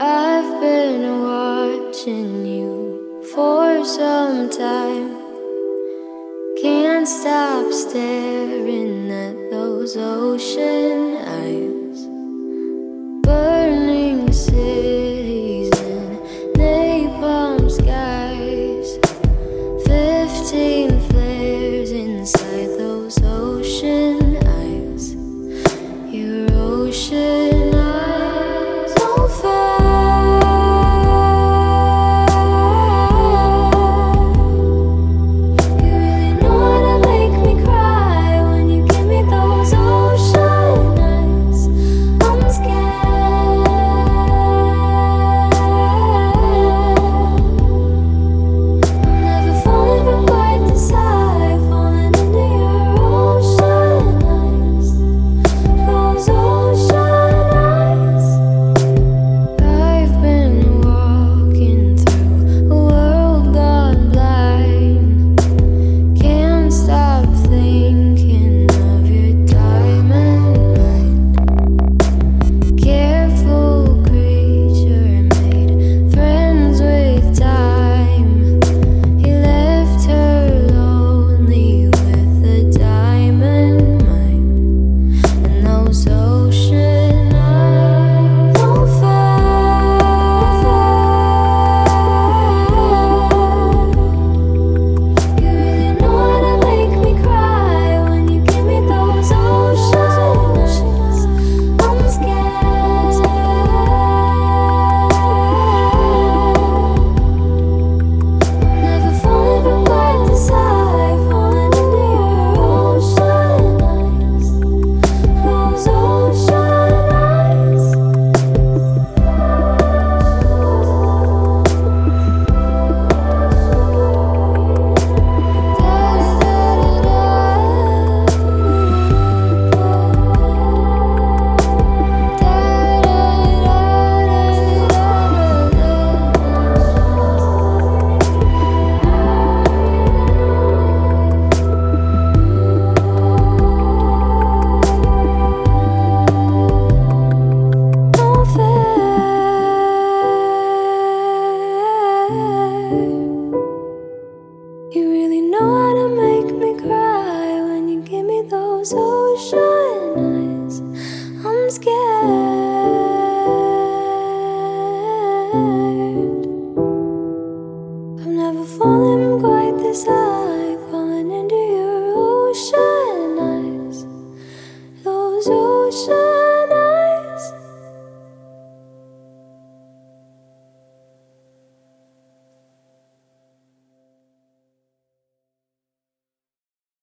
I've been watching you for some time. Can't stop staring at those oceans. those ocean eyes. I'm scared. I've never fallen quite this high, fallen into your ocean eyes. Those ocean